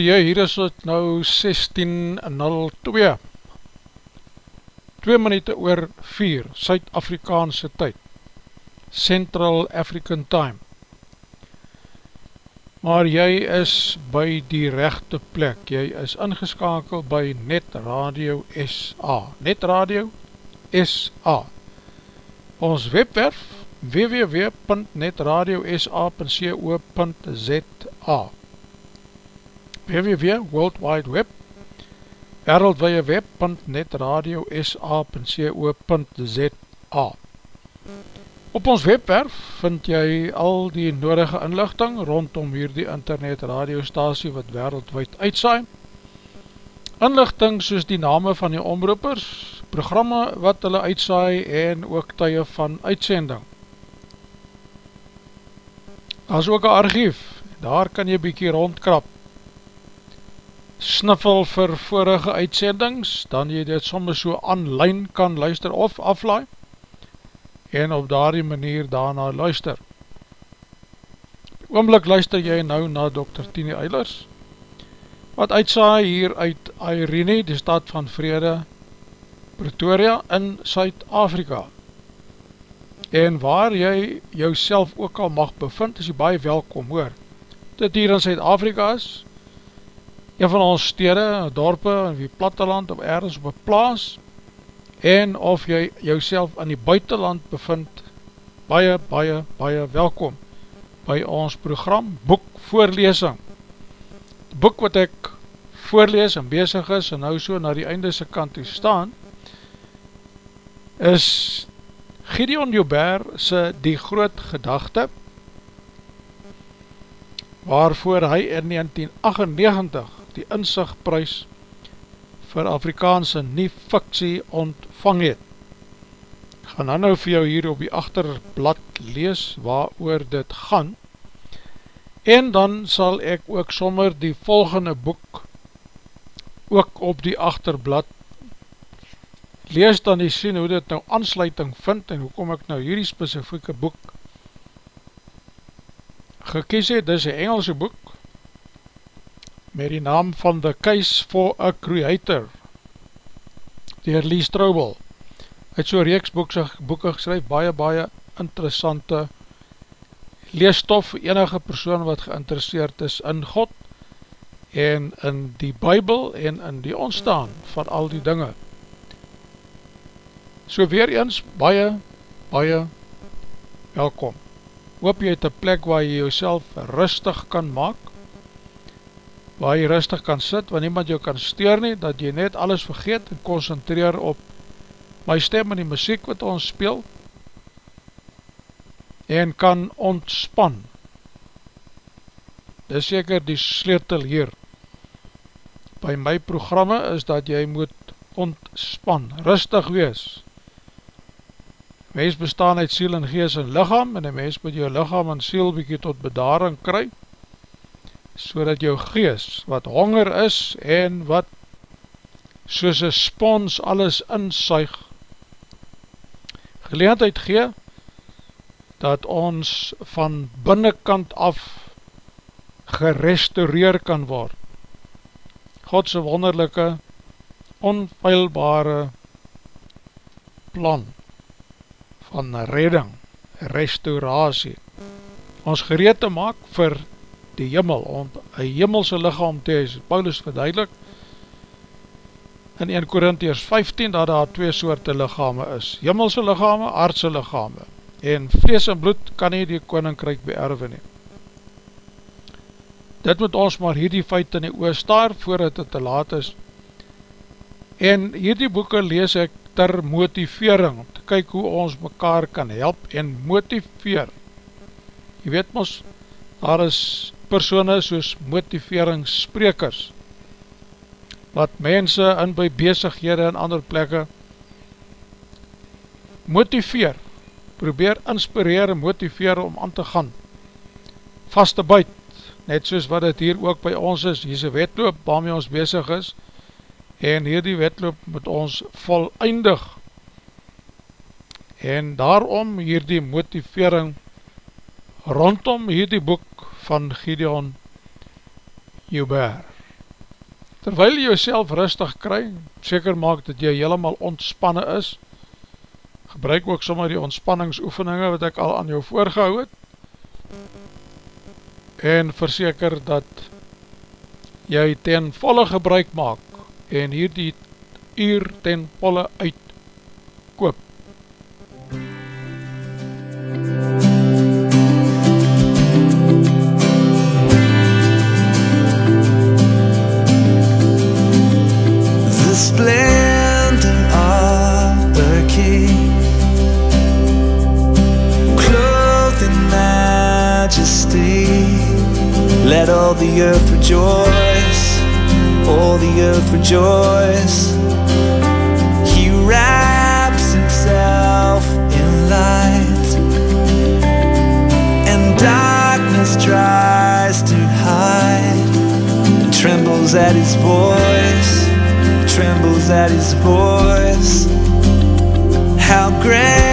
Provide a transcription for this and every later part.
atelier, hier is het nou 16.02 2 minuut oor 4 Suid-Afrikaanse tyd. Central African Time. Maar jy is by die rechte plek, jy is ingeskakeld by Net Radio SA Net Radio SA ons webwerf www.netradiosa.co.za www World Wide Web wereldwee web.netradiosa.co.za Op ons webwerf vind jy al die nodige inlichting rondom hierdie internet radiostasie wat wereldwijd uitsaai. Inlichting soos die name van die omroepers, programme wat hulle uitsaai en ook tye van uitsending. Daar is ook een archief, daar kan jy bykie rondkrap sniffel vir vorige uitsendings, dan jy dit soms so online kan luister of aflaai, en op daardie manier daarna luister. Oomlik luister jy nou na Dr. Tini Eilers, wat uitsaai hier uit Irene, die stad van Vrede, Pretoria in Suid-Afrika. En waar jy jou ook al mag bevind, is jy baie welkom hoor. Dit hier in Suid-Afrika is, een van ons stede, dorpe, in die platteland of ergens op een plaas, en of jy jouself in die buitenland bevind, baie, baie, baie welkom by ons program Boek Voorlesing. Die boek wat ek voorlees en bezig is en nou so na die einde se kant toe staan, is Gideon Joubert se Die Groot Gedachte, waarvoor hy in 1998 die inzichtprys vir Afrikaanse nie fiksie ontvang het. Gaan dan nou vir jou hier op die achterblad lees waar oor dit gaan. En dan sal ek ook sommer die volgende boek ook op die achterblad lees dan die sien hoe dit nou aansluiting vind en hoe kom ek nou hierdie specifieke boek gekies het, dit is een Engelse boek met die naam van The Case for a Creator dier Lee Strobel. Het so reeks boeken geskryf baie baie interessante leesstof enige persoon wat geïnteresseerd is in God en in die Bijbel en in die ontstaan van al die dinge. So weer eens baie baie welkom. Hoop jy het een plek waar jy jouself rustig kan maak waar jy rustig kan sit, waar niemand jou kan steur nie, dat jy net alles vergeet en concentreer op my stem en die muziek wat ons speel, en kan ontspan. Dit is seker die sleutel hier. By my programme is dat jy moet ontspan, rustig wees. Mens bestaan uit siel en gees en lichaam, en die mens moet jou lichaam en siel bykie tot bedaring kry, so dat jou gees wat honger is en wat soos een spons alles insuig geleendheid gee dat ons van binnenkant af gerestaureer kan word. Godse wonderlijke onfeilbare plan van redding, restauratie. Ons gereed te maak vir die jimmel, om een jimmelse lichaam te hees, Paulus verduidelik, in 1 Korintiërs 15, dat daar twee soorte lichame is, jimmelse lichame, aardse lichame, en vlees en bloed kan nie die koninkryk beerwe nie. Dit moet ons maar hierdie feit in die oor staar, voordat het te laat is, en hierdie boeken lees ek ter motivering, om te kyk hoe ons mekaar kan help en motiveer. Je weet ons, daar is persone soos motiveringssprekers wat mense in by bezighede en ander plekke motiveer probeer inspireer en motiveer om aan te gaan vaste buit net soos wat het hier ook by ons is. Hier is een wetloop waarmee ons bezig is en hier die wetloop moet ons volleindig en daarom hier die motivering rondom hier die boek van Gideon Joubert. Terwyl jy jouself rustig kry, seker maak dat jy helemaal ontspanne is, gebruik ook sommer die ontspanningsoefeninge wat ek al aan jou voorgehou het, en verseker dat jy ten volle gebruik maak en hier die uur ten volle uitkoop. The earth rejoice, all the earth rejoice. He wraps himself in light, and darkness tries to hide. Trembles at his voice, trembles at his voice. How great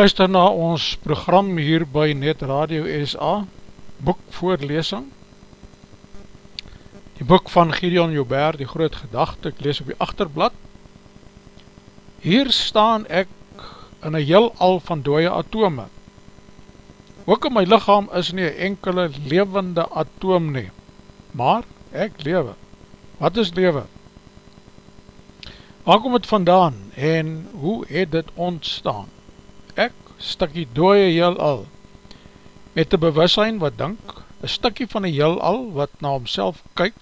luister na ons program hier by Net Radio SA, boekvoorlesing. Die boek van Gideon Joubert, die groot gedachte, ek lees op die achterblad. Hier staan ek in een heel al van dooie atome. Ook in my lichaam is nie een enkele levende atoom nie, maar ek lewe. Wat is lewe? Waar kom het vandaan en hoe het dit ontstaan? Ek, stikkie dooie heel al, met een bewussein wat dink, een stikkie van die heel al wat na homself kyk,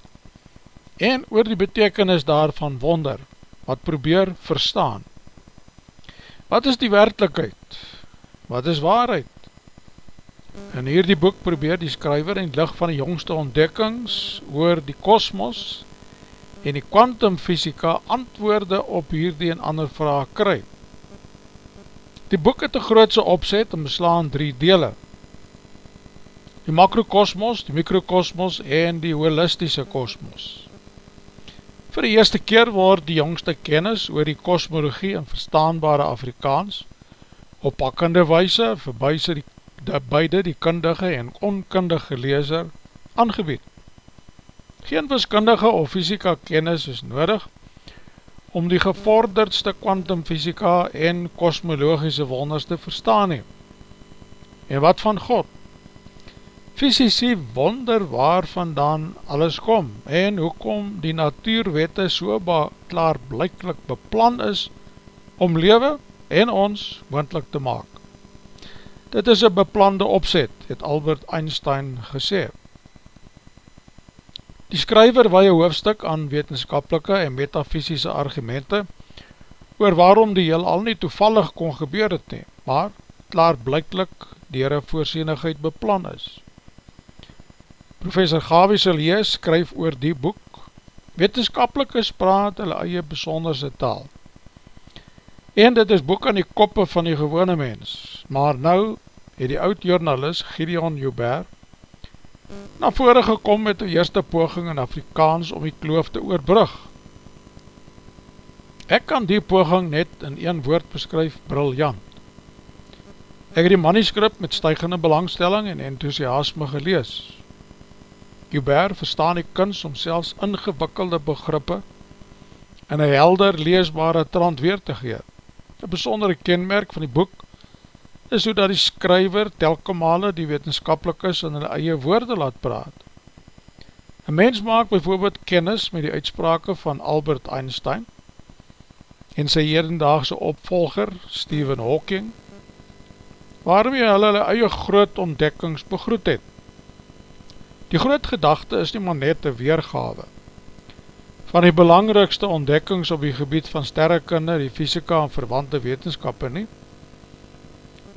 en oor die betekenis daarvan wonder, wat probeer verstaan. Wat is die werkelijkheid? Wat is waarheid? In hierdie boek probeer die skryver in licht van die jongste ontdekkings oor die kosmos en die kwantumfysika antwoorde op hierdie en ander vraag kry. Die boek het een grootse opzet en beslaan drie dele. Die makrokosmos, die mikrokosmos en die holistische kosmos. Voor die eerste keer word die jongste kennis oor die kosmologie in verstaanbare Afrikaans op pakkende weise vir die, die beide die kundige en onkundige lezer aangebied. Geen wiskundige of fysika kennis is nodig om die gevorderdste kwantumfysika en kosmologische wonders te verstaan he. En wat van God? Fysici wonder waar vandaan alles kom en hoekom die natuurwette so klaar blijklik beplan is om lewe en ons moendlik te maak. Dit is een beplande opzet, het Albert Einstein gesê. Die skryver waai een hoofdstuk aan wetenskapelike en metafysische argumente oor waarom die heel al nie toevallig kon gebeur het nie, maar klaar blijklik dier een voorsienigheid beplan is. Professor Gavi Selye skryf oor die boek, wetenskapelike spraat hulle eie besonderse taal. En dit is boek aan die koppe van die gewone mens, maar nou het die oud journalist Gideon Joubert na vore gekom met die eerste poging in Afrikaans om die kloof te oorbrug. Ek kan die poging net in een woord beskryf, briljant. Ek het die manuscript met stijgende belangstelling en enthousiasme gelees. Hubert verstaan die kunst om selfs ingewikkelde begrippe en een helder leesbare trant weer te gee. Een besondere kenmerk van die boek is so dat die skryver telkemale die wetenskapelik is in hulle eie woorde laat praat. Een mens maak bijvoorbeeld kennis met die uitsprake van Albert Einstein en sy herendaagse opvolger Stephen Hawking, waarmee hulle hulle eie groot ontdekkings begroet het. Die groot gedachte is nie maar net een weergave van die belangrikste ontdekkings op die gebied van sterrekunde, die fysika en verwante wetenskappe nie,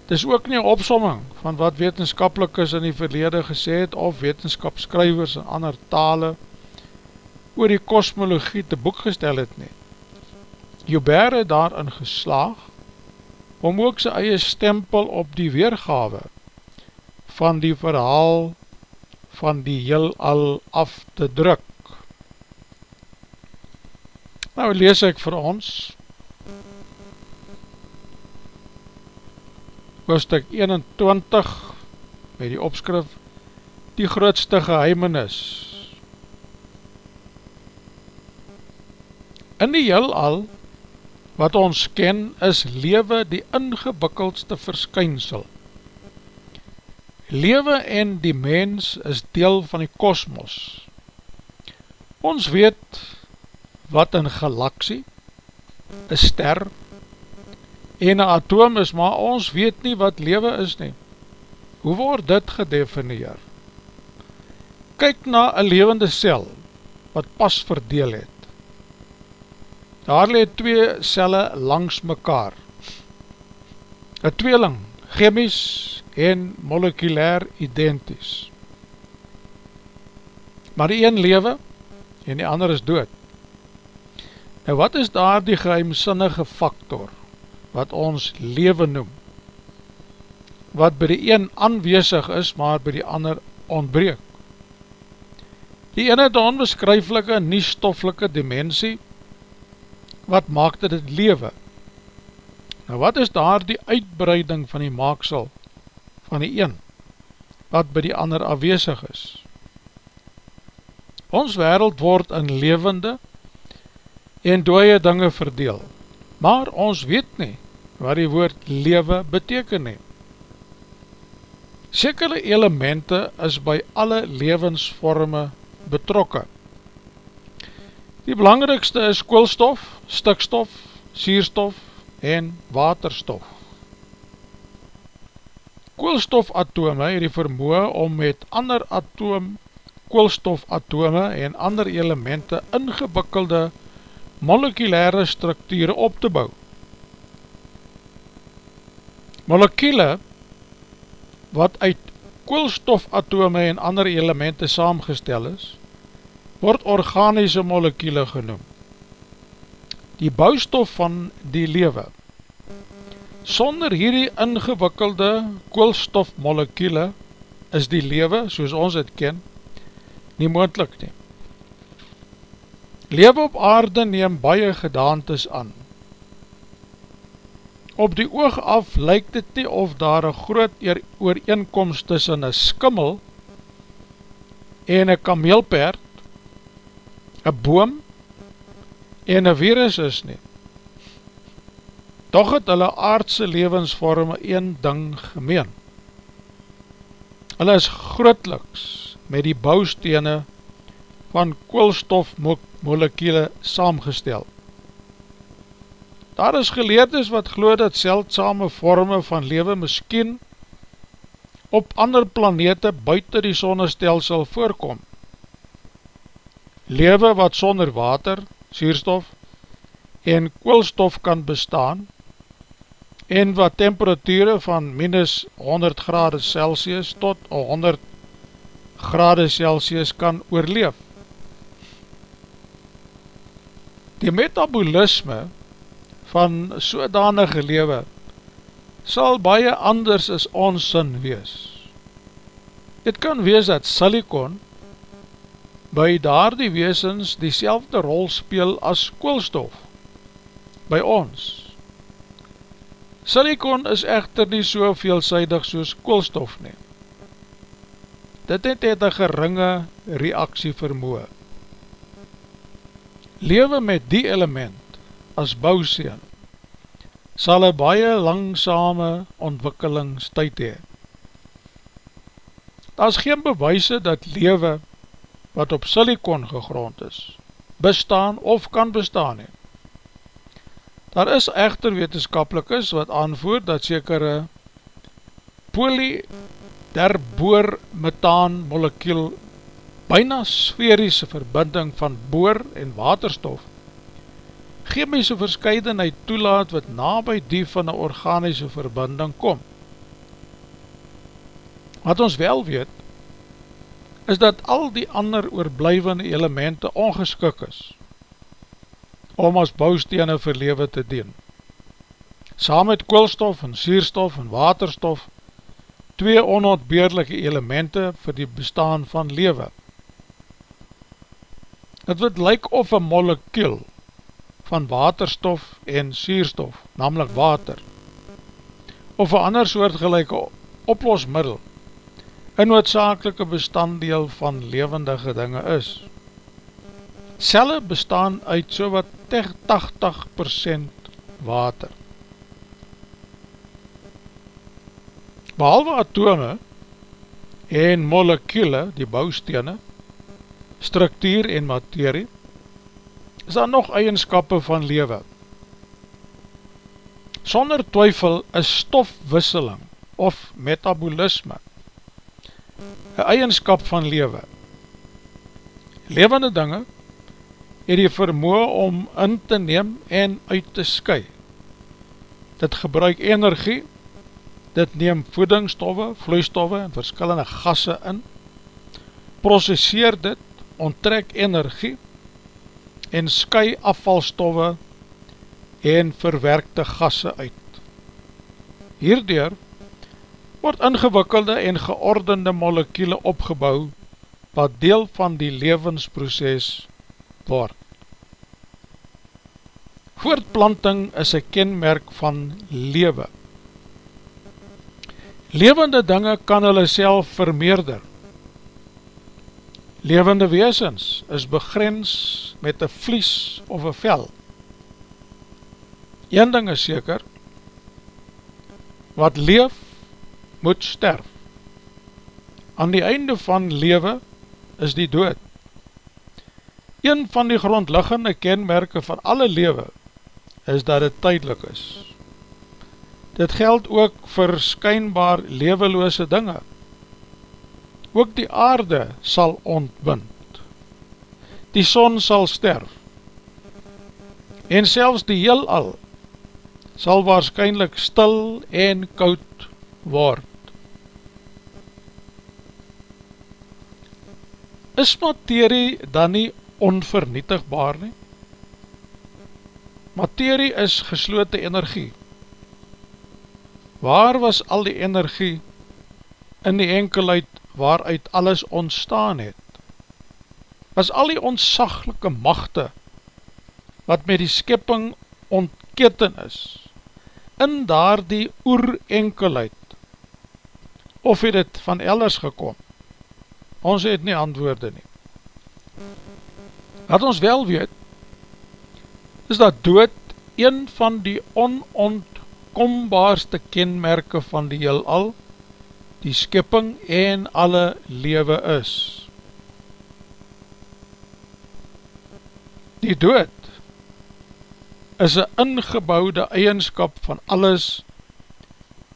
Dit is ook nie een opsomming van wat wetenskapelikers in die verlede gesê het of wetenskapskrywers en ander tale oor die kosmologie te boek gestel het nie. Joubert het daarin geslaag om ook sy eie stempel op die weergawe van die verhaal van die heel al af te druk. Nou lees ek vir ons hoofdstuk 21 met die opskrif die grootste geheimenis. In die heel al wat ons ken is lewe die ingewikkeldste verskynsel. Lewe en die mens is deel van die kosmos. Ons weet wat een galaksie een ster en een atoom is, maar ons weet nie wat lewe is nie. Hoe word dit gedefinieer? Kyk na een levende cel, wat pas verdeel het. Daar leed twee celle langs mekaar. Een tweeling, chemies en molekulair identies. Maar die een lewe en die ander is dood. En wat is daar die geheimsinnige factor? Wat ons leven noem, wat by die een aanwezig is, maar by die ander ontbreek. Die ene het onbeskryflike, nie stoffelike dimensie, wat maak dit het leven? Nou wat is daar die uitbreiding van die maaksel van die een, wat by die ander afwezig is? Ons wereld word in levende en dooie dinge verdeel, maar ons weet nie wat die woord lewe beteken nie. Sekere elemente is by alle levensvorme betrokke. Die belangrikste is koolstof, stikstof, sierstof en waterstof. Koolstofatome het die vermoe om met ander atoom koolstofatome en ander elemente ingewikkelde molekulaire structure op te bouw. Molekule wat uit koolstofatome en ander elemente saamgestel is, word organiese molekiele genoem. Die bouwstof van die lewe. Sonder hierdie ingewikkelde koolstofmolekiele is die lewe, soos ons het ken, nie moendlik nie. Lewe op aarde neem baie gedaantes aan. Op die oog af lyk dit nie of daar een groot ooreenkomst tussen een skimmel en een kameelperd, een boom en een virus is nie. Toch het hulle aardse levensvorme een ding gemeen. Hulle is grootliks met die bouwstene van koolstofmolekiele saamgestel. Daar is geleerdes wat geloof dat seldsame vorme van lewe miskien op ander planete buiten die sonnestelsel voorkom. Lewe wat sonder water, suurstof en koolstof kan bestaan en wat temperatuur van minus 100 grade Celsius tot 100 grade Celsius kan oorleef. Die metabolisme van sodanige lewe sal baie anders as ons sin wees. Dit kan wees dat silikon by daar die weesens die rol speel as koolstof by ons. Silikon is echter nie so veelzijdig soos koolstof nie. Dit het het een geringe reaksie vermoe. Lewe met die element as bouwseen sal een baie langsame ontwikkelingstijd hee. Daar is geen bewijse dat lewe wat op silikon gegrond is, bestaan of kan bestaan hee. Daar is echter wetenskapelikes wat aanvoer dat sekere polyderboor methaan molekiel byna sferische verbinding van boor en waterstof chemische verscheidenheid toelaat wat nabij die van een organische verbinding kom. Wat ons wel weet, is dat al die ander oorblijvende elemente ongeskik is om as bouwstene vir lewe te dien. Saam met koolstof en sierstof en waterstof, twee onontbeerlijke elemente vir die bestaan van lewe. Het wat lyk of een molekiel van waterstof en sierstof, namelijk water, of een ander soort gelijke oplosmiddel, een noodzakelike bestanddeel van levendige dinge is. Celle bestaan uit so wat 80% water. Behalve atome en molekiele, die bouwstene, structuur en materie, is daar nog eigenskappe van lewe. Sonder twyfel is stofwisseling of metabolisme een eigenskap van lewe. Levende dinge het die vermoe om in te neem en uit te sky. Dit gebruik energie, dit neem voedingsstoffe, vloeistoffe en verskillende gasse in, processeer dit, onttrek energie, en sky afvalstoffe en verwerkte gasse uit. Hierdoor word ingewikkelde en geordende molekiele opgebouw wat deel van die levensproces word. Voortplanting is een kenmerk van lewe. Levende dinge kan hulle self vermeerder Levende weesens is begrens met een vlies of een vel. Een ding is seker, wat leef, moet sterf. Aan die einde van lewe is die dood. Een van die grondliggende kenmerke van alle lewe is dat het tydelik is. Dit geld ook vir skynbaar leweloose dinge, ook die aarde sal ontwind, die son sal sterf, en selfs die heel al sal waarschijnlijk stil en koud word. is materie dan nie onvernietigbaar nie? Materie is geslote energie. Waar was al die energie in die enkelheid waaruit alles ontstaan het? Was al die ontsaglike machte wat met die skipping ontketen is, in daar die oerenkelheid, of het het van elders gekom? Ons het nie antwoorde nie. Wat ons wel weet, is dat dood een van die onontkombaarste kenmerke van die heelal, die skipping en alle lewe is. Die dood is een ingebouwde eigenskap van alles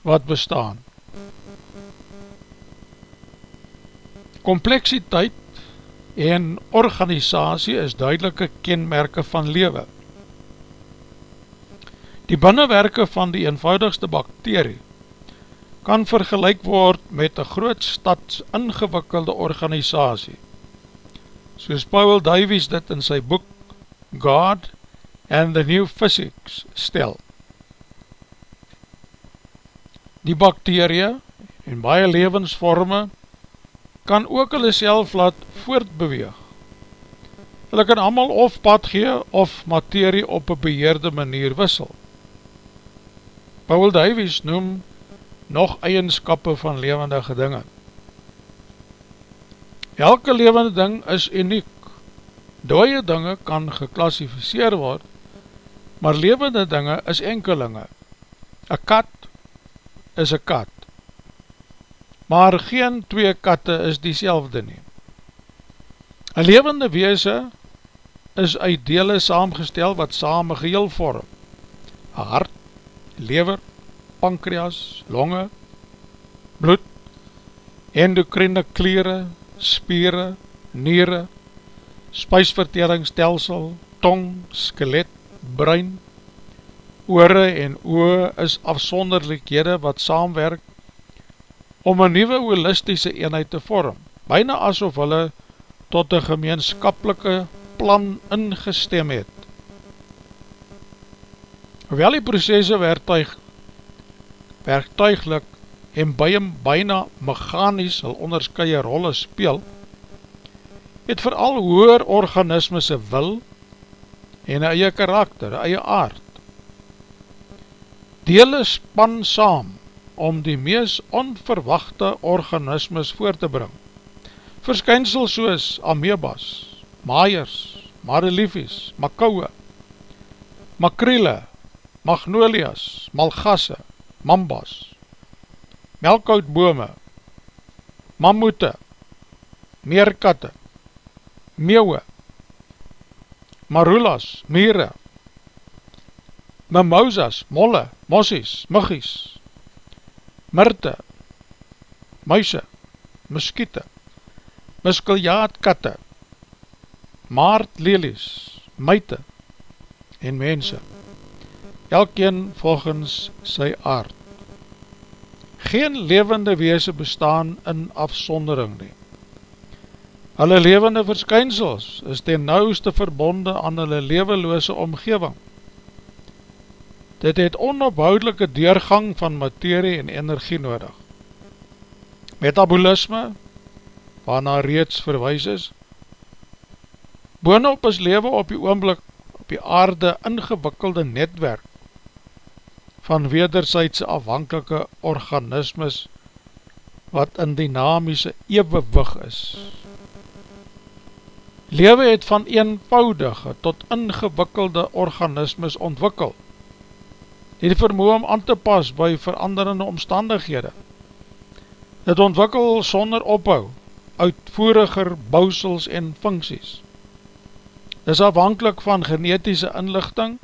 wat bestaan. Kompleksiteit en organisatie is duidelike kenmerke van lewe. Die binnenwerke van die eenvoudigste bakterie kan vergelijk word met een groot stads ingewikkelde organisatie. Soos Paul Davies dit in sy boek God and the New Physics stel. Die bakterie en baie levensvorme kan ook hulle self laat voortbeweeg. Hulle kan allemaal of pad gee of materie op een beheerde manier wissel. Paul Davies noem nog eigenskappe van levendige dinge. Elke levende ding is uniek. Dooie dinge kan geklassificeer word, maar levende dinge is enkelinge. Een kat is een kat, maar geen twee katte is die nie. Een levende weese is uit dele saamgestel wat saam geheel vorm. Een hart, lever, pankreas, longe, bloed, endokrine kleren, spieren, nieren, spuisverteringsstelsel, tong, skelet, brein, oore en oe is afsonderlikhede wat saamwerk om een nieuwe holistische eenheid te vorm, byna asof hulle tot een gemeenskapelike plan ingestem het. Hoewel die processe werktuig, werktuiglik en by hem byna mechanisch al onderskeie rolle speel, het vooral hoer organismes een wil en een eie karakter, een eie aard. Dele span saam om die mees onverwachte organismes voor te bring. Verskynsel soos amebas, maaiers, mareliefies, makouwe, makriele, magnolias, malgasse, mambas, melkoutbome, mammoete, meerkatte, meeuwe, marulas, mire, mimousas, molle, mossies, muggies, myrte, muise, muskiete, muskeljaatkatte, maartlelies, myte. En mense elkeen volgens sy aard. Geen levende weese bestaan in afsondering nie. Hulle levende verskynsels is ten nauwste verbonde aan hulle leweloose omgeving. Dit het onopoudelike deurgang van materie en energie nodig. Metabolisme, waarna reeds verwijs is, boonop is lewe op die oomblik op die aarde ingewikkelde netwerk van wederzijdse afhankelike organismes wat in dynamische eeuwewig is. Lewe het van eenvoudige tot ingewikkelde organismes ontwikkel, die vermoe om aan te pas by veranderende omstandighede. Het ontwikkel sonder ophou, uitvoeriger bousels en funksies. Dit is afhankelijk van genetische inlichting,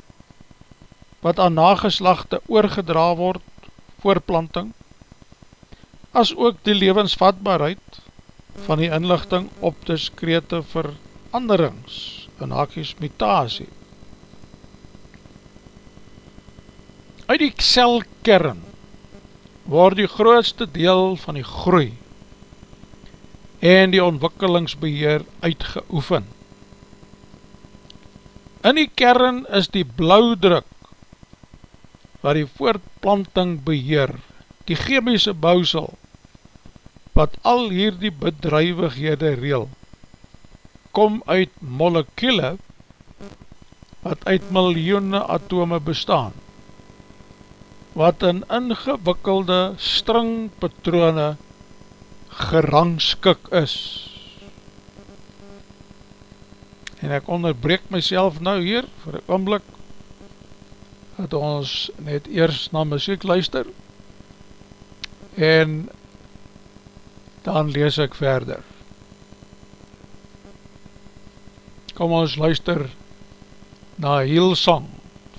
wat aan nageslachte oorgedra word, voorplanting, as ook die levensvatbaarheid van die inlichting op diskrete veranderings, in hakies mutasie. Uit die celkern word die grootste deel van die groei en die ontwikkelingsbeheer uitgeoefen. In die kern is die blauwdruk wat die voortplanting beheer, die chemische bousel, wat al hier die bedrijvighede reel, kom uit molekule wat uit miljoene atome bestaan, wat in ingewikkelde stringpatrone gerangskik is. En ek onderbreek myself nou hier vir een oomblik, dat ons net eers na muziek luister, en dan lees ek verder. Kom ons luister na Hillsong,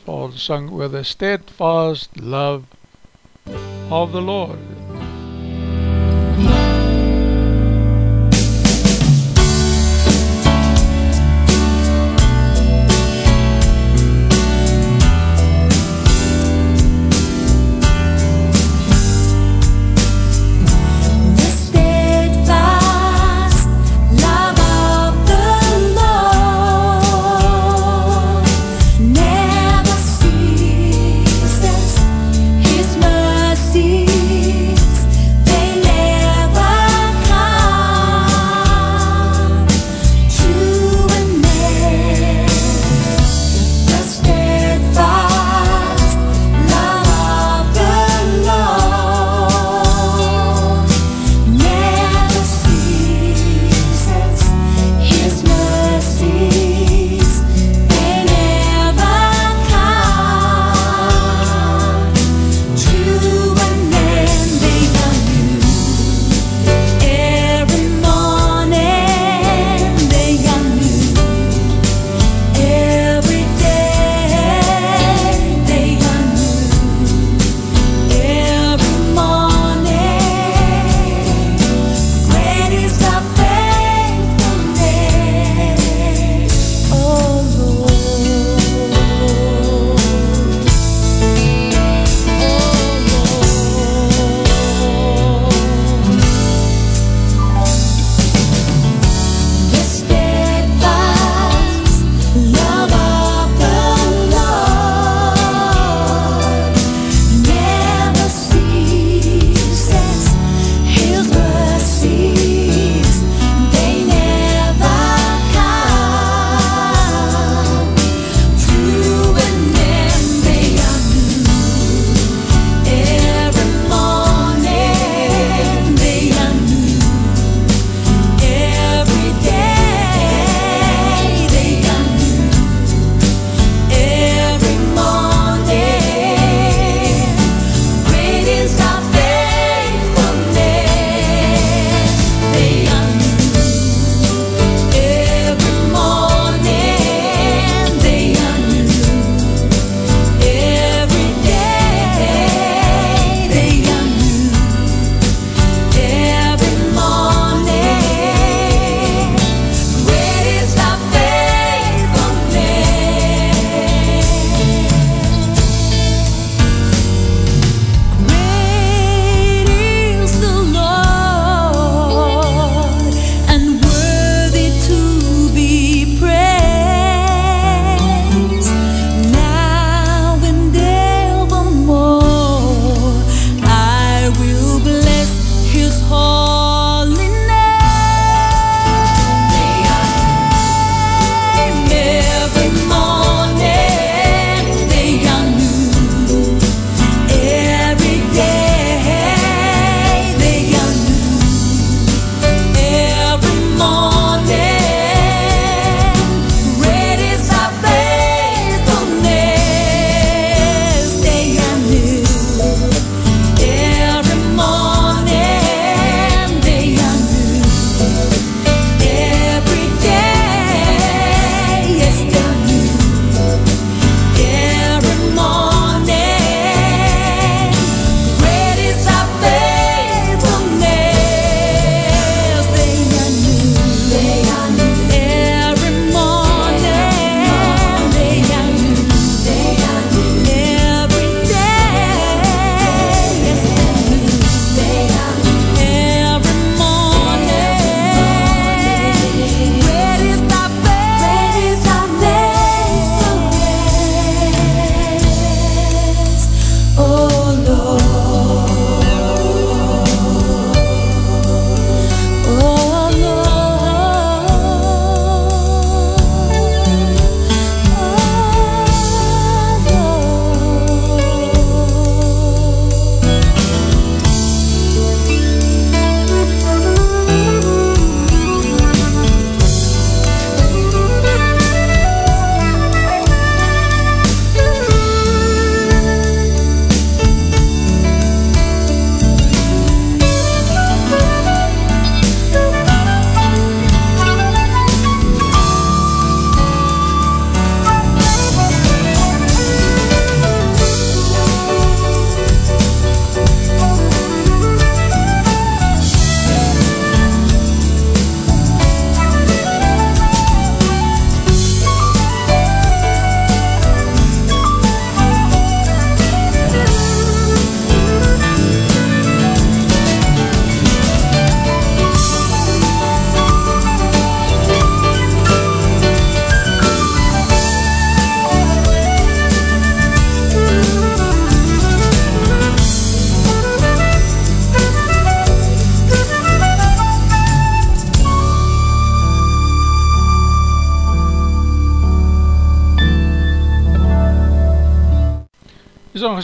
van sing with a steadfast love of the Lord.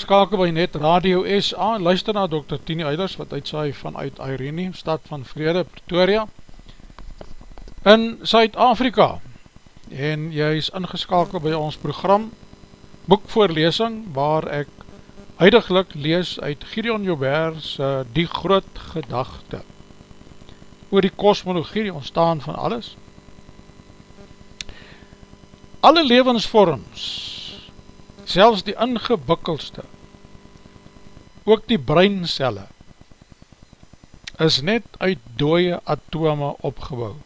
Is ingeskakel by Net Radio SA en luister na Dr. Tini Eilers wat uitsaai vanuit Irene, stad van Vrede, Pretoria in Suid-Afrika en jy is ingeskakel by ons program boekvoorlesing waar ek huidiglik lees uit Gideon Joubert's uh, Die Groot Gedachte oor die kosmologie, die ontstaan van alles alle levensvorms selfs die ingewikkelste, ook die breincelle, is net uit dooie atome opgebouw.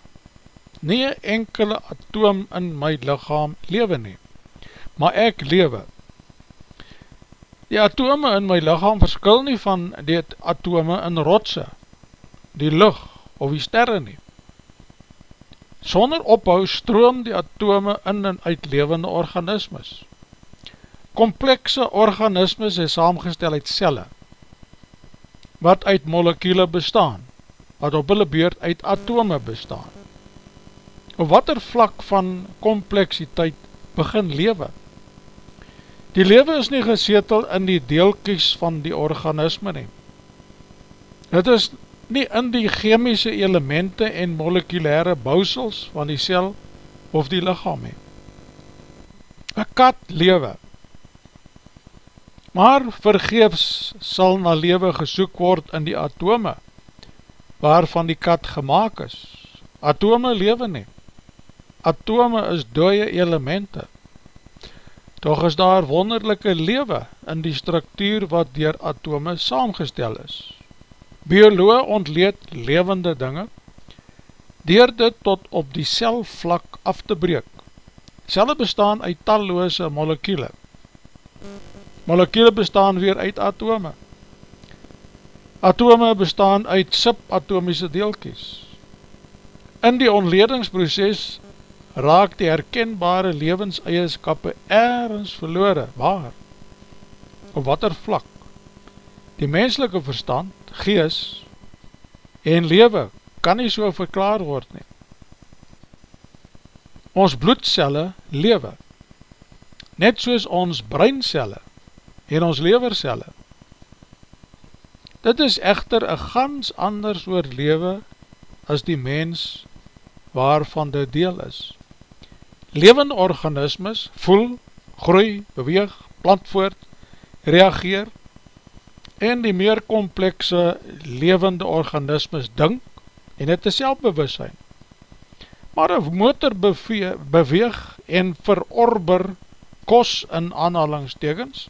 Nie enkele atoom in my lichaam lewe nie, maar ek lewe. Die atome in my lichaam verskil nie van die atome in rotse, die lucht of die sterre nie. Sonder ophou stroom die atome in en uit levende organismes. Komplekse organismes is saamgestel uit celle, wat uit molekule bestaan, wat op hulle beurt uit atome bestaan. Op wat er vlak van kompleksiteit begin lewe? Die lewe is nie gesetel in die deelkies van die organisme nie. Het is nie in die chemische elemente en molekulaire bousels van die cel of die lichaam nie. Een kat lewe, maar vergeefs sal na lewe gesoek word in die atome, waarvan die kat gemaakt is. Atome lewe nie. Atome is dooie elemente. Toch is daar wonderlijke lewe in die structuur wat dier atome saamgestel is. Bioloog ontleed levende dinge, dier dit tot op die selvlak af te breek. Selle bestaan uit talloose molekule, Molekule bestaan weer uit atome. Atome bestaan uit subatomiese deelkies. In die onledingsproces raak die herkenbare levenseienskappe ergens verloore, waar? Op wat er vlak? Die menselike verstand, gees en lewe kan nie so verklaar word nie. Ons bloedcelle lewe, net soos ons breincelle, en ons levercelle. Dit is echter een gans anders oor lewe as die mens waarvan dit deel is. Levende organismes voel, groei, beweeg, plant voort, reageer en die meer komplekse levende organismes dink en het is selfbewussein. Maar een motor beweeg en verorber kos in aanhalingstekens,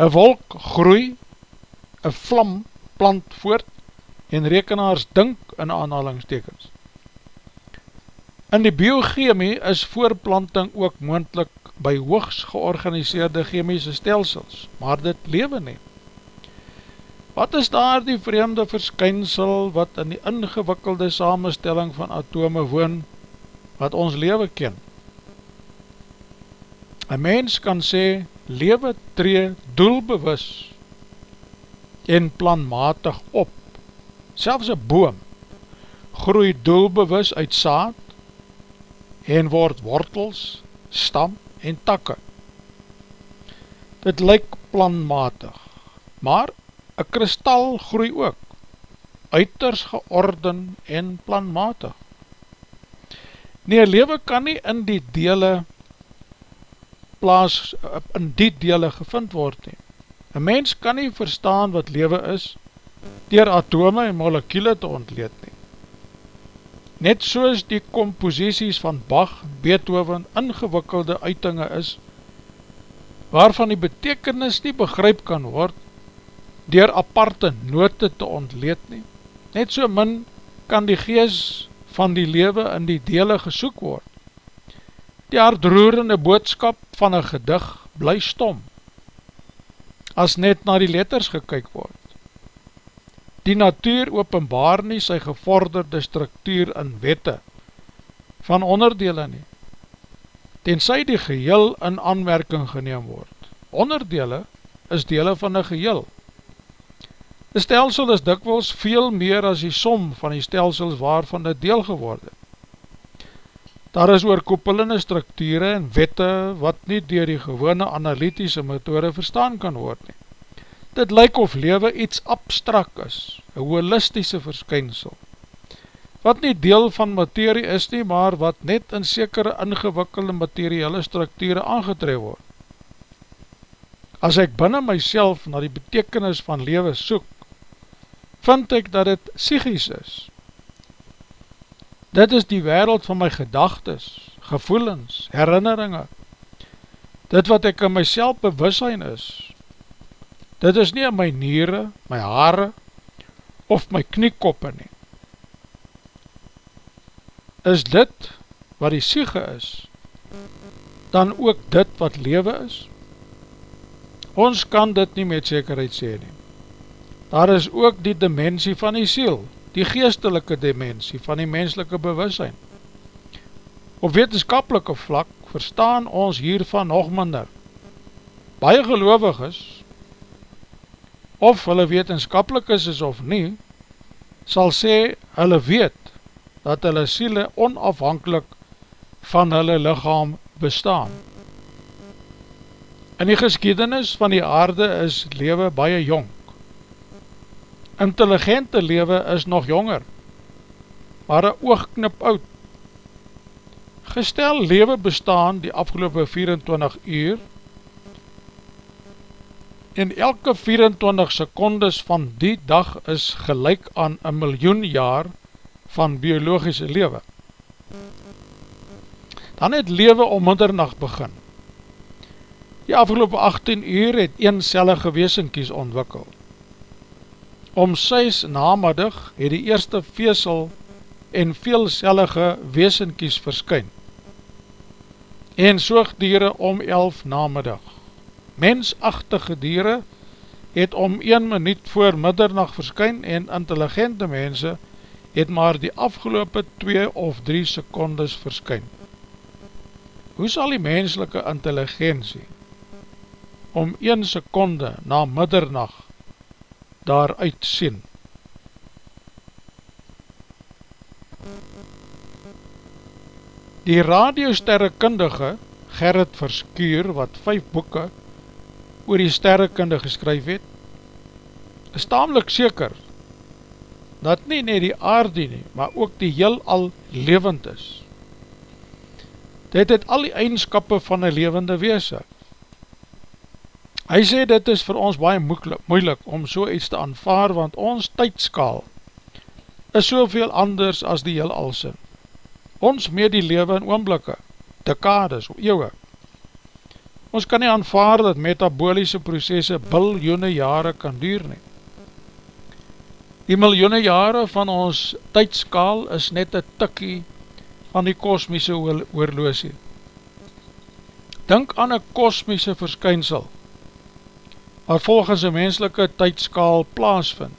Een wolk groei, een vlam plant voort en rekenaars dink in aanhalingstekens. In die biochemie is voorplanting ook moendlik by hoogs georganiseerde chemische stelsels, maar dit lewe nie. Wat is daar die vreemde verskynsel wat in die ingewikkelde samenstelling van atome woon, wat ons lewe ken? Een mens kan sê, lewe tree doelbewus en planmatig op. Selfs een boom groei doelbewus uit saad en word wortels, stam en takke. Dit lyk planmatig, maar een kristal groei ook, uiters georden en planmatig. Nee, lewe kan nie in die dele plaas in die dele gevind word nie. Een mens kan nie verstaan wat lewe is dier atome en molekule te ontleed nie. Net soos die composities van Bach, Beethoven, ingewikkelde uitinge is, waarvan die betekenis nie begryp kan word, dier aparte note te ontleed nie. Net so min kan die gees van die lewe in die dele gesoek word. Die hardroerende boodskap van een gedig bly stom, as net na die letters gekyk word. Die natuur openbaar nie sy gevorderde structuur in wette van onderdele nie, tenzij die geheel in aanmerking geneem word. Onderdele is dele van een geheel. Die stelsel is dikwels veel meer as die som van die stelsels waarvan dit deel geworden. Daar is oorkoepelende structure en wette wat nie dier die gewone analytische methode verstaan kan word nie. Dit lyk of lewe iets abstrak is, een holistische verskynsel, wat nie deel van materie is nie, maar wat net in sekere ingewikkelde materiële structure aangetreef word. As ek binnen myself na die betekenis van lewe soek, vind ek dat het psychisch is. Dit is die wereld van my gedagtes, gevoelens, herinneringe, dit wat ek in myself bewussein is. Dit is nie in my niere, my haare, of my kniekoppe nie. Is dit wat die siege is, dan ook dit wat lewe is? Ons kan dit nie met zekerheid sê nie. Daar is ook die dimensie van die siel, die geestelike dimensie van die menselike bewussein. Op wetenskapelike vlak verstaan ons hiervan nog minder. Baie gelovig is, of hulle wetenskapelik is, is of nie, sal sê hulle weet dat hulle siele onafhankelijk van hulle lichaam bestaan. In die geskiedenis van die aarde is lewe baie jong. Intelligente lewe is nog jonger, maar een oogknip oud. Gestel lewe bestaan die afgelopen 24 uur en elke 24 secondes van die dag is gelijk aan een miljoen jaar van biologische lewe. Dan het lewe om middernacht begin. Die afgelopen 18 uur het eencellige weesinkies ontwikkel. Om 6 namiddag het die eerste veesel en veelcellige weesinkies verskyn. En soogdiere om 11 namiddag. Mensachtige diere het om 1 minuut voor middernacht verskyn en intelligente mense het maar die afgelopen 2 of 3 secondes verskyn. Hoe sal die menselike intelligentie om 1 seconde na middernacht daaruit sien. Die radiosterrekundige Gerrit Verskuur, wat 5 boeken oor die sterrekunde geskryf het, is tamelijk seker dat nie net die aarde nie, maar ook die heel al levend is. Dit het al die eigenskappe van een levende weese, Hy sê dit is vir ons baie moeilik, om so iets te aanvaar, want ons tydskaal is soveel anders as die heel alsin. Ons meet die lewe in oomblikke, dekades, eeuwe. Ons kan nie aanvaar dat metabolische processe biljoene jare kan duur nie. Die miljoene jare van ons tydskaal is net een tikkie van die kosmiese oorloosie. Dink aan een kosmiese verskynsel, wat volgens een menselike tydskaal plaasvind.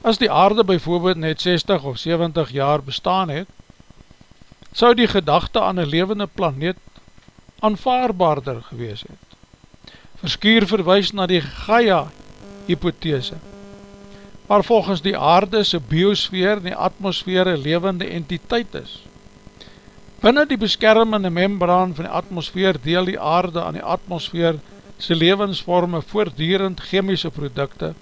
As die aarde bijvoorbeeld net 60 of 70 jaar bestaan het, sou die gedachte aan een levende planeet aanvaarbaarder gewees het. Verskuur verwijs na die Gaia-hypothese, waar volgens die aarde sy biosfeer en die atmosfeer een levende entiteit is. Binnen die beskermende membraan van die atmosfeer deel die aarde aan die atmosfeer sy levensvorme voordierend chemische producte,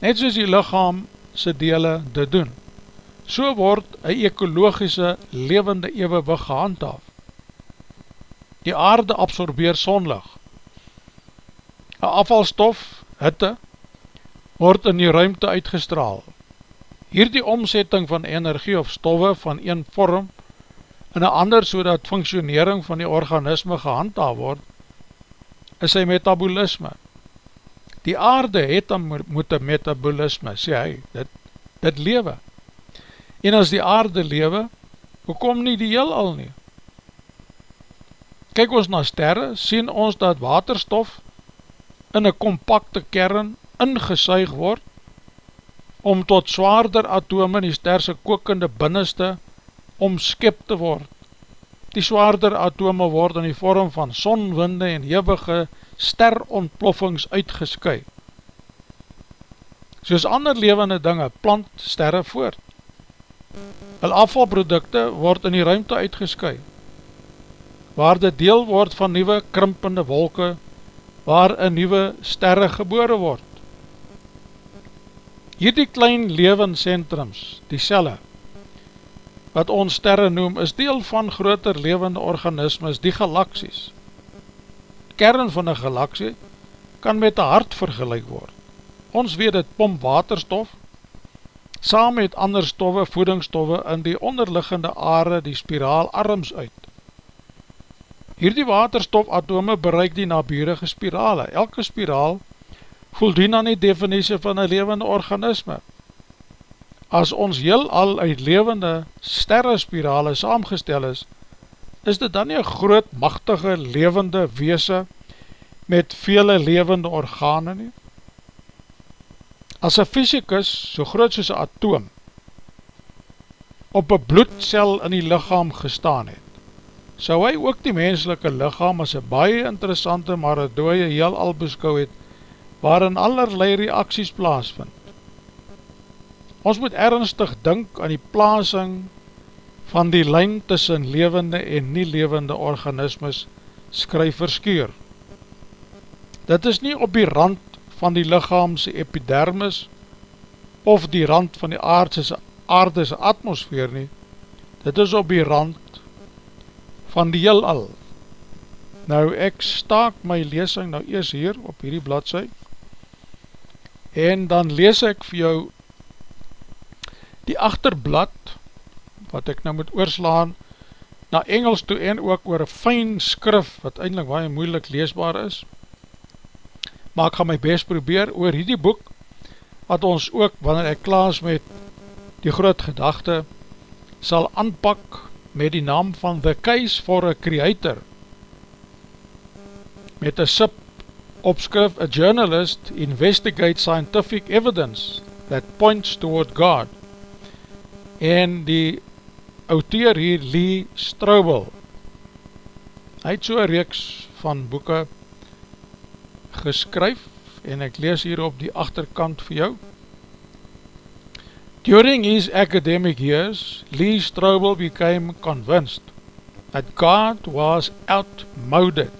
net soos die lichaam sy dele dit doen. So word een ekologische levende eeuwewig gehandhaaf. Die aarde absorbeer sonlig. Een afvalstof, hitte, word in die ruimte uitgestraal. Hier die omzetting van energie of stoffe van een vorm in een ander so dat functionering van die organisme gehandhaaf word, is sy metabolisme. Die aarde het dan moet een metabolisme, sê hy, dit, dit lewe. En as die aarde lewe, hoekom nie die heel al nie? Kyk ons na sterre, sien ons dat waterstof in een compacte kern ingesuig word, om tot zwaarder atome in die sterse kokende binneste omskip te word die zwaarder atome word in die vorm van sonwinde en hevige sterontploffings uitgesky. Soos ander levende dinge plant sterre voort. Hul afvalprodukte word in die ruimte uitgesky, waar dit deel word van nieuwe krimpende wolke, waar een nieuwe sterre gebore word. Hierdie klein levenscentrums, die celle, wat ons sterre noem, is deel van groter levende organismes, die galaksies. Kern van een galaksie kan met een hart vergelijk word. Ons weet het pomp waterstof, saam met ander stoffe, voedingsstoffe, in die onderliggende aarde die spiraal arms uit. Hierdie waterstofatome bereik die naburige spirale. Elke spiraal voldien aan die definitie van een levende organisme. As ons heel al uit levende sterrespirale saamgestel is, is dit dan nie een groot, machtige, levende weese met vele levende organe nie? As een fysicus, so groot soos een atoom, op een bloedcel in die lichaam gestaan het, sou hy ook die menselike lichaam as een baie interessante maar een dooie heel al beskou het, waarin allerlei reacties plaasvind. Ons moet ernstig dink aan die plaasing van die lijn tussen levende en nie levende organismes skryf verskeer. Dit is nie op die rand van die lichaamse epidermis of die rand van die aardse, aardse atmosfeer nie, dit is op die rand van die heel al. Nou ek staak my leesing nou eers hier op hierdie bladse en dan lees ek vir jou die achterblad wat ek nou moet oorslaan na Engels toe en ook oor een fijn skrif wat eindelijk baie moeilik leesbaar is. Maar ek gaan my best probeer oor hierdie boek wat ons ook wanneer ek klaas met die groot gedachte sal aanpak met die naam van The Case for a Creator. Met een sub opskrif A Journalist Investigate Scientific Evidence that Points Toward God en die auteur hier Lee Straubel hy het so een reeks van boeken geskryf en ek lees hier op die achterkant vir jou. During his academic years, Lee Strobel became convinced that God was outmoded,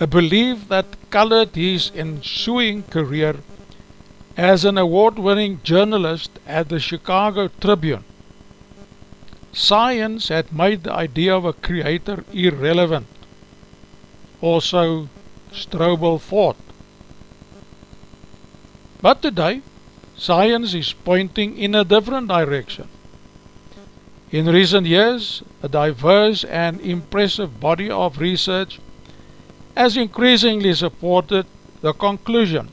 a belief that colored his ensuing career as an award-winning journalist at the Chicago Tribune. Science had made the idea of a creator irrelevant, also Strobel thought. But today, science is pointing in a different direction. In recent years, a diverse and impressive body of research has increasingly supported the conclusion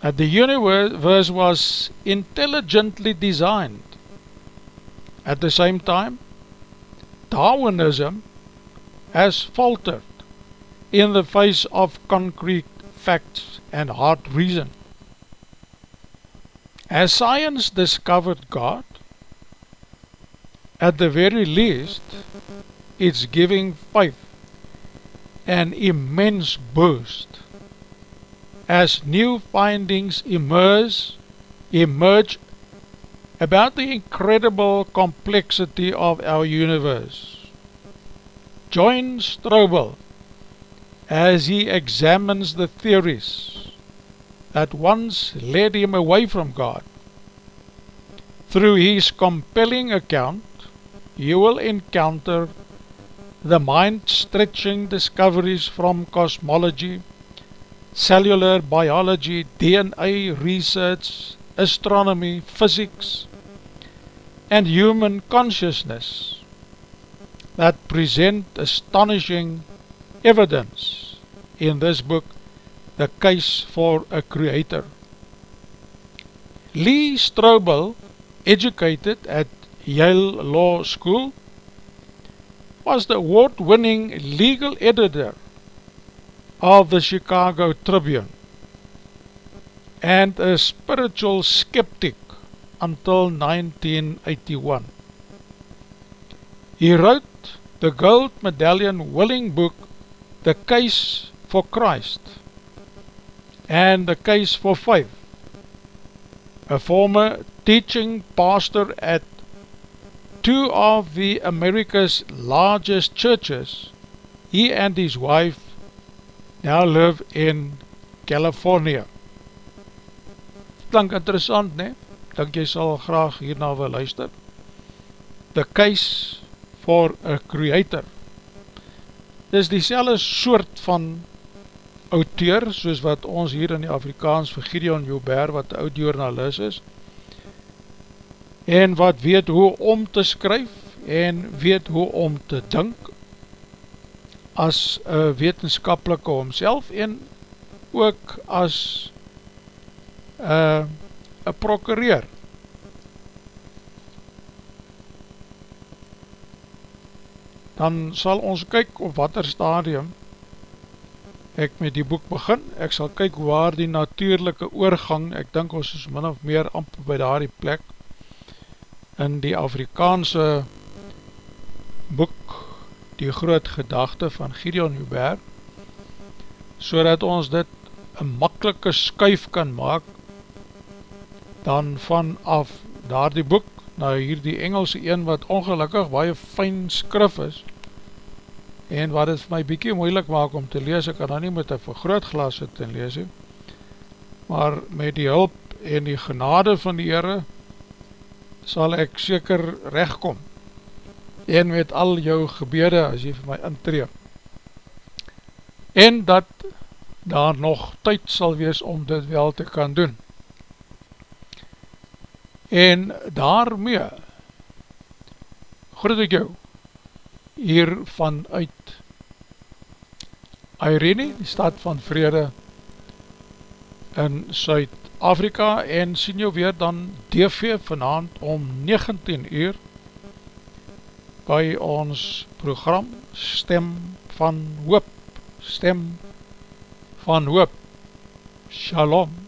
that the universe was intelligently designed. At the same time, Darwinism has faltered in the face of concrete facts and hard reason. Has science discovered God? At the very least, it's giving faith an immense boost as new findings emerge, emerge about the incredible complexity of our universe. Join Strobel as he examines the theories that once led him away from God. Through his compelling account, you will encounter the mind-stretching discoveries from cosmology, cellular biology, DNA research, astronomy, physics, and human consciousness that present astonishing evidence in this book The Case for a Creator. Lee Strobel, educated at Yale Law School, was the award-winning legal editor of the Chicago Tribune and a spiritual skeptic until 1981. He wrote the gold medallion willing book The Case for Christ and the case for faith. A former teaching pastor at two of the America's largest churches, he and his wife now live in California. Klank interessant, ne? Dink jy sal graag hierna wil luister. The Case for a Creator. Dit is die soort van auteur, soos wat ons hier in die Afrikaans vir Gideon Joubert, wat oud journalist is, en wat weet hoe om te skryf, en weet hoe om te dink, as een wetenskapelike homself, en ook as een prokureur. Dan sal ons kyk op wat er stadium ek met die boek begin, ek sal kyk waar die natuurlijke oorgang, ek dink ons is min of meer amper by daar die plek, in die Afrikaanse boek, die groot gedachte van Gideon Hubert, so dat ons dit een makkelike skuif kan maak, dan vanaf daar die boek, na hier die Engelse een, wat ongelukkig baie fijn skrif is, en wat het vir my bykie moeilik maak om te lees, ek kan dan nie met een vergrootglas sit en lees, maar met die hulp en die genade van die Heere, sal ek seker rechtkom, en met al jou gebede, as jy vir my intree, en dat daar nog tyd sal wees om dit wel te kan doen. En daarmee, groet ek jou, hier vanuit Irene, die stad van vrede in Suid-Afrika. En sien jou weer dan DV vanavond om 19 uur by ons program Stem van Hoop. Stem van Hoop. Shalom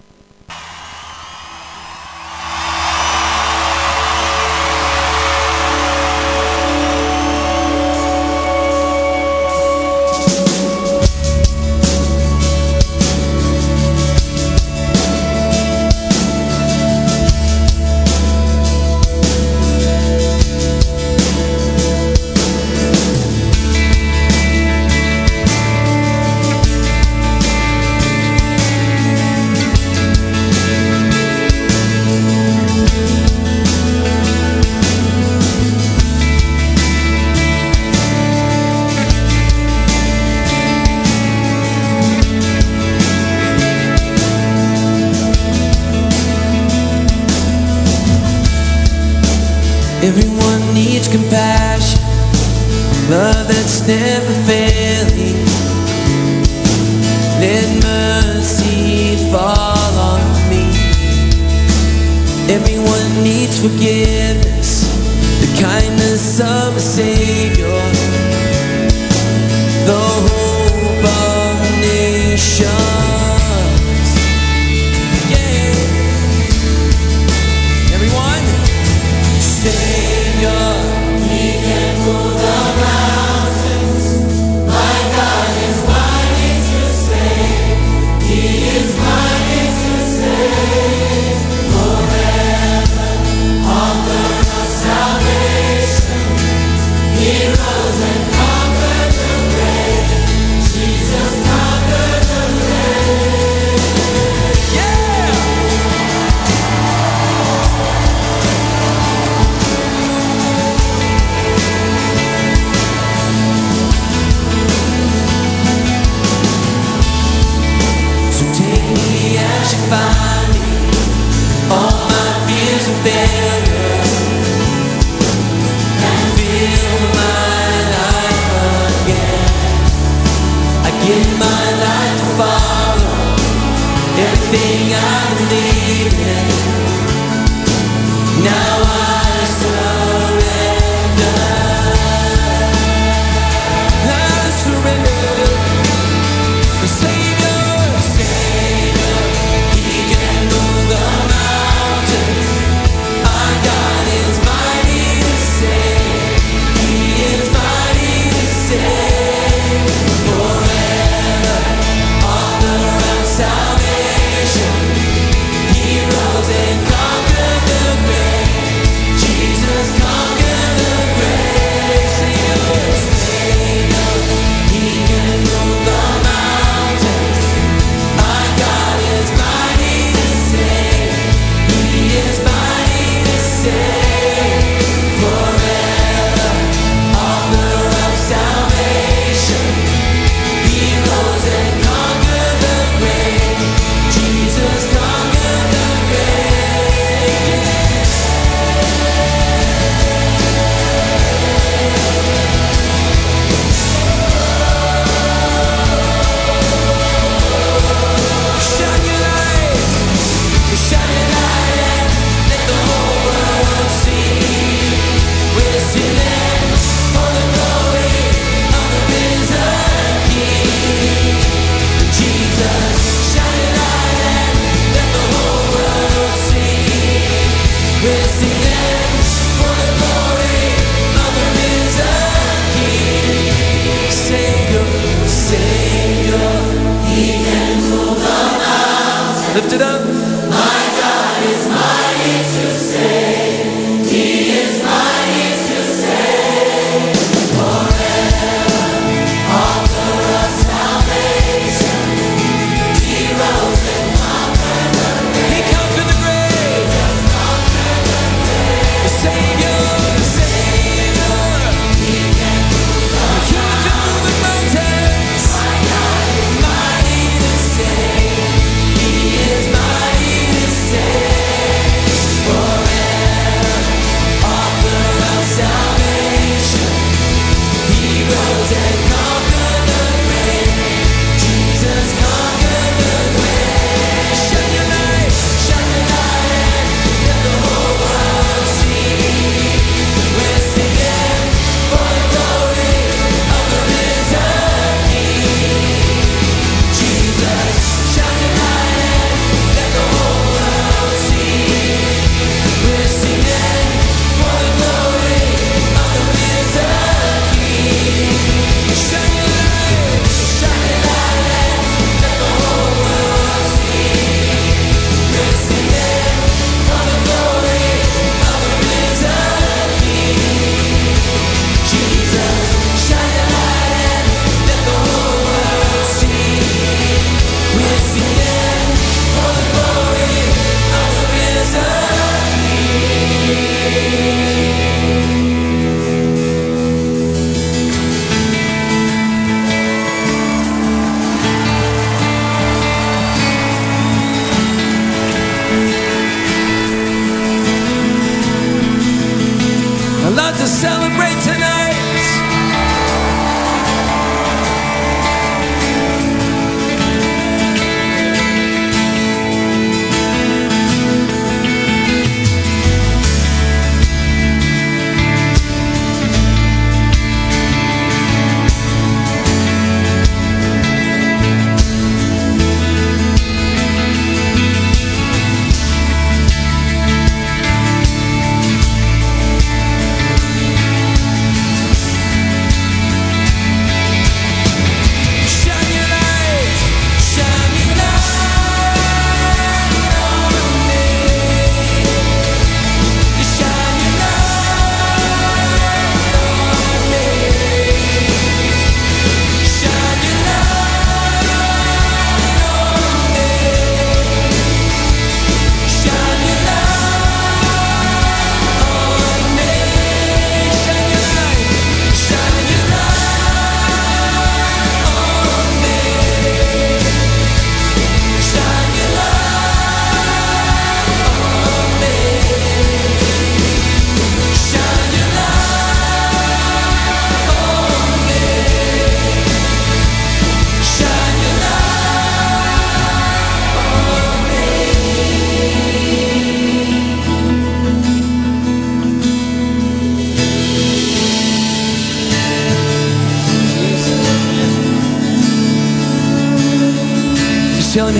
that's never failing. Let mercy fall on me. Everyone needs forgiveness. in my life to follow everything I believe in. Now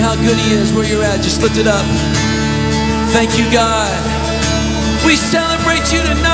how good he is where you're at. Just lift it up. Thank you, God. We celebrate you tonight.